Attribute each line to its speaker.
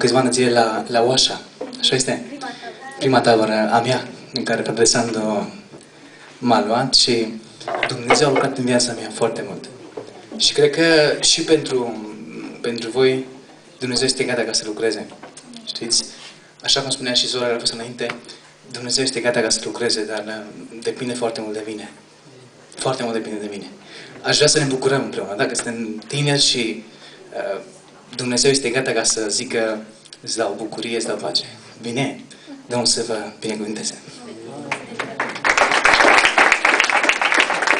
Speaker 1: câțiva ani de zile la, la Oașa. Așa este? Prima tabără a mea, în care Pedresando m-a luat și Dumnezeu a lucrat în viața mea foarte mult. Și cred că și pentru, pentru voi Dumnezeu este gata ca să lucreze. Știți? Așa cum spunea și Zora la fost înainte, Dumnezeu este gata ca să lucreze, dar uh, depinde foarte mult de mine. Foarte mult depinde de mine. Aș vrea să ne bucurăm împreună. Dacă suntem tineri și uh, Dumnezeu este gata ca să zică îți dau bucurie, îți dau pace. Bine? Domnul să vă binecuvânteze.